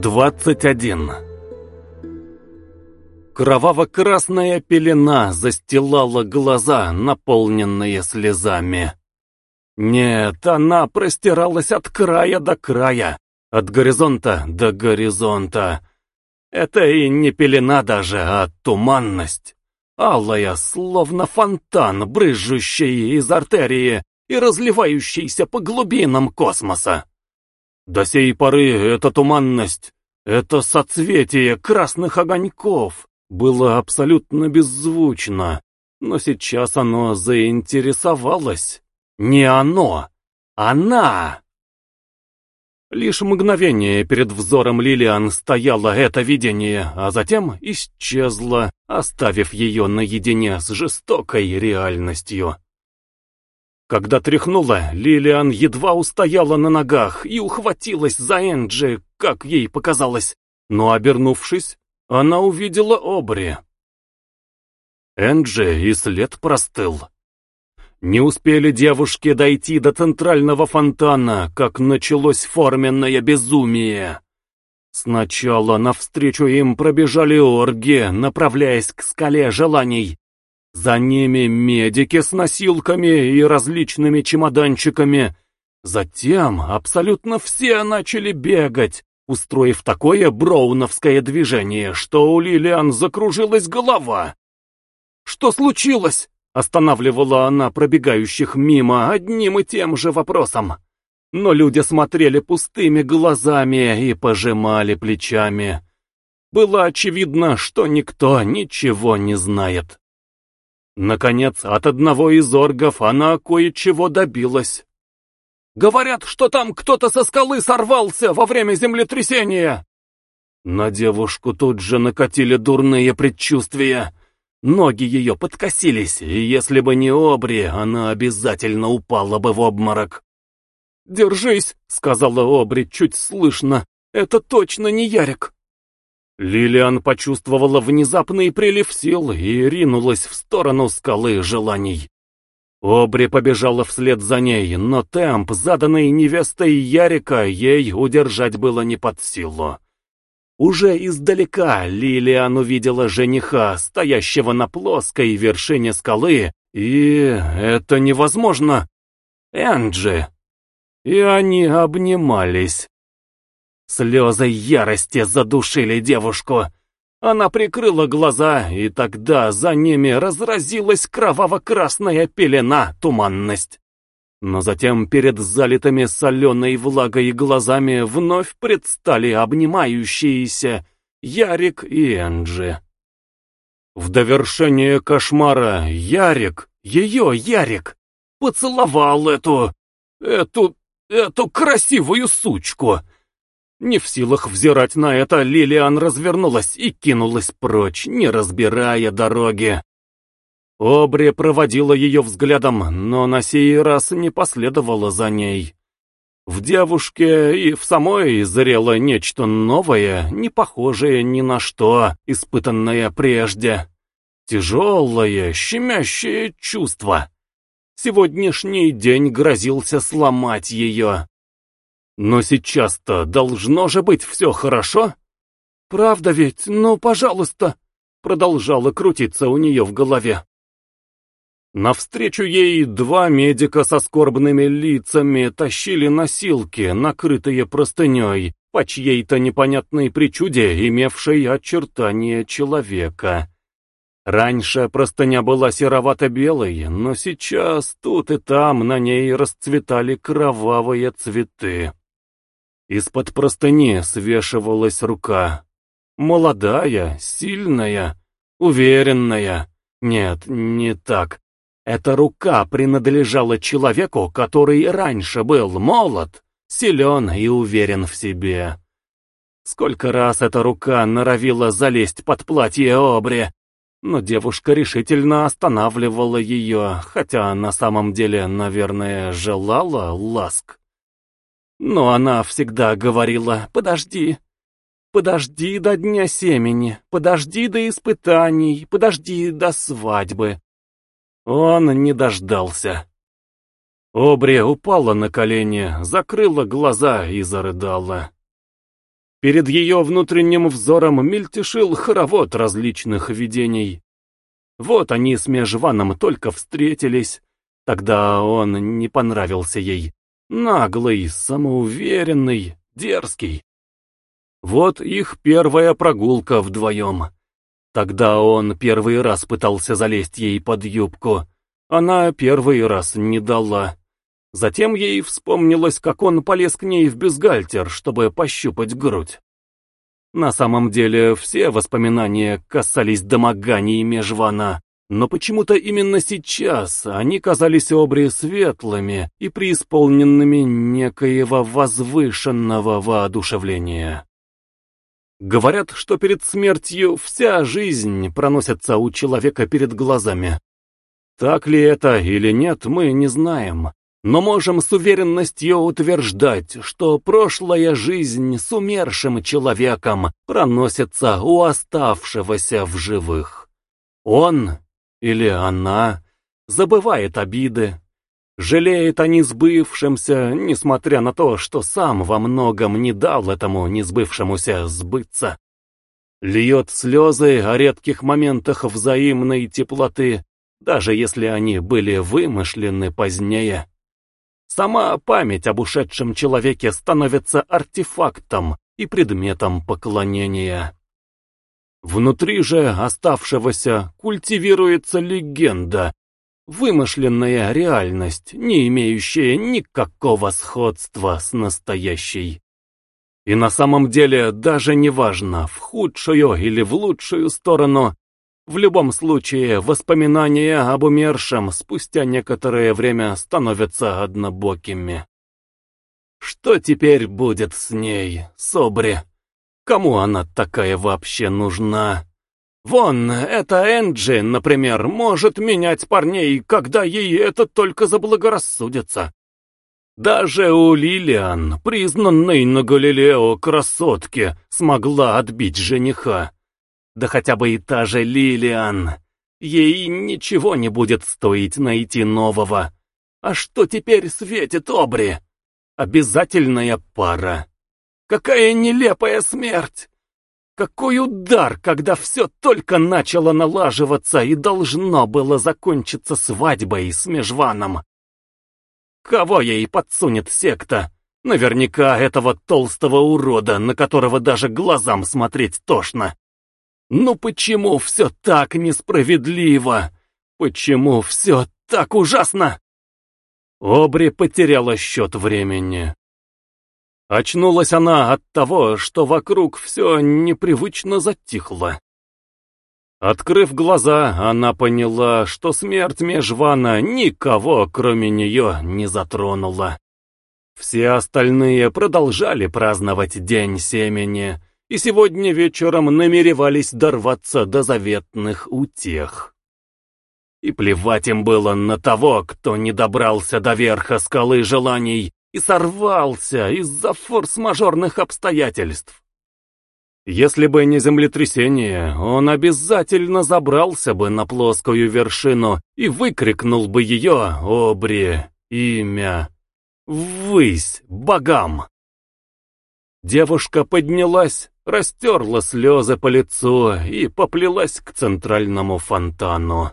21 Кроваво-красная пелена застилала глаза, наполненные слезами. Нет, она простиралась от края до края, от горизонта до горизонта. Это и не пелена даже, а туманность. Алая, словно фонтан, брызжущий из артерии и разливающийся по глубинам космоса. До сей поры эта туманность, это соцветие красных огоньков было абсолютно беззвучно, но сейчас оно заинтересовалось. Не оно, она! Лишь мгновение перед взором Лилиан стояло это видение, а затем исчезло, оставив ее наедине с жестокой реальностью. Когда тряхнула, Лилиан едва устояла на ногах и ухватилась за Энджи, как ей показалось. Но, обернувшись, она увидела Обри. Энджи и след простыл. Не успели девушки дойти до центрального фонтана, как началось форменное безумие. Сначала навстречу им пробежали орги, направляясь к скале желаний, за ними медики с носилками и различными чемоданчиками. Затем абсолютно все начали бегать, устроив такое броуновское движение, что у Лилиан закружилась голова. «Что случилось?» — останавливала она пробегающих мимо одним и тем же вопросом. Но люди смотрели пустыми глазами и пожимали плечами. Было очевидно, что никто ничего не знает. Наконец, от одного из оргов она кое-чего добилась. «Говорят, что там кто-то со скалы сорвался во время землетрясения!» На девушку тут же накатили дурные предчувствия. Ноги ее подкосились, и если бы не Обри, она обязательно упала бы в обморок. «Держись», — сказала Обри чуть слышно, — «это точно не Ярик». Лилиан почувствовала внезапный прилив сил и ринулась в сторону скалы желаний. Обри побежала вслед за ней, но темп, заданный невестой Ярика, ей удержать было не под силу. Уже издалека Лилиан увидела жениха, стоящего на плоской вершине скалы, и это невозможно. Энджи. И они обнимались. Слезы ярости задушили девушку. Она прикрыла глаза, и тогда за ними разразилась кроваво-красная пелена, туманность. Но затем перед залитыми соленой влагой глазами вновь предстали обнимающиеся Ярик и Энджи. В довершение кошмара Ярик, ее Ярик, поцеловал эту, эту, эту красивую сучку, не в силах взирать на это, Лилиан развернулась и кинулась прочь, не разбирая дороги. Обри проводила ее взглядом, но на сей раз не последовала за ней. В девушке и в самой зрело нечто новое, не похожее ни на что, испытанное прежде. Тяжелое, щемящее чувство. Сегодняшний день грозился сломать ее. Но сейчас-то должно же быть все хорошо. Правда ведь? Ну, пожалуйста. Продолжала крутиться у нее в голове. Навстречу ей два медика со скорбными лицами тащили носилки, накрытые простыней, по чьей-то непонятной причуде, имевшей очертания человека. Раньше простыня была серовато-белой, но сейчас тут и там на ней расцветали кровавые цветы. Из-под простыни свешивалась рука. Молодая, сильная, уверенная. Нет, не так. Эта рука принадлежала человеку, который раньше был молод, силен и уверен в себе. Сколько раз эта рука норовила залезть под платье Обри, но девушка решительно останавливала ее, хотя на самом деле, наверное, желала ласк. Но она всегда говорила «подожди». Подожди до дня семени, подожди до испытаний, подожди до свадьбы. Он не дождался. Обри упала на колени, закрыла глаза и зарыдала. Перед ее внутренним взором мельтешил хоровод различных видений. Вот они с Межваном только встретились, тогда он не понравился ей. Наглый, самоуверенный, дерзкий. Вот их первая прогулка вдвоем. Тогда он первый раз пытался залезть ей под юбку. Она первый раз не дала. Затем ей вспомнилось, как он полез к ней в бюстгальтер, чтобы пощупать грудь. На самом деле, все воспоминания касались домоганий Межвана, но почему-то именно сейчас они казались Обри светлыми и преисполненными некоего возвышенного воодушевления. Говорят, что перед смертью вся жизнь проносится у человека перед глазами. Так ли это или нет, мы не знаем, но можем с уверенностью утверждать, что прошлая жизнь с умершим человеком проносится у оставшегося в живых. Он или она забывает обиды, жалеет о несбывшемся, несмотря на то, что сам во многом не дал этому несбывшемуся сбыться. Льет слезы о редких моментах взаимной теплоты, даже если они были вымышлены позднее. Сама память об ушедшем человеке становится артефактом и предметом поклонения. Внутри же оставшегося культивируется легенда, вымышленная реальность, не имеющая никакого сходства с настоящей. И на самом деле даже не важно, в худшую или в лучшую сторону, в любом случае, воспоминания об умершем спустя некоторое время становятся однобокими. Что теперь будет с ней, Собри? Кому она такая вообще нужна? Вон, эта Энджи, например, может менять парней, когда ей это только заблагорассудится. Даже у Лилиан, признанной на Галилео красотке, смогла отбить жениха. Да хотя бы и та же Лилиан. Ей ничего не будет стоить найти нового. А что теперь светит Обри? Обязательная пара. Какая нелепая смерть! Какой удар, когда все только начало налаживаться и должно было закончиться свадьбой с Межваном. Кого ей подсунет секта? Наверняка этого толстого урода, на которого даже глазам смотреть тошно. Ну почему все так несправедливо? Почему все так ужасно? Обри потеряла счет времени. Очнулась она от того, что вокруг все непривычно затихло. Открыв глаза, она поняла, что смерть Межвана никого, кроме нее, не затронула. Все остальные продолжали праздновать День Семени, и сегодня вечером намеревались дорваться до заветных утех. И плевать им было на того, кто не добрался до верха скалы желаний и сорвался из-за форс-мажорных обстоятельств. Если бы не землетрясение, он обязательно забрался бы на плоскую вершину и выкрикнул бы ее, обри, имя, ввысь, богам. Девушка поднялась, растерла слезы по лицу и поплелась к центральному фонтану.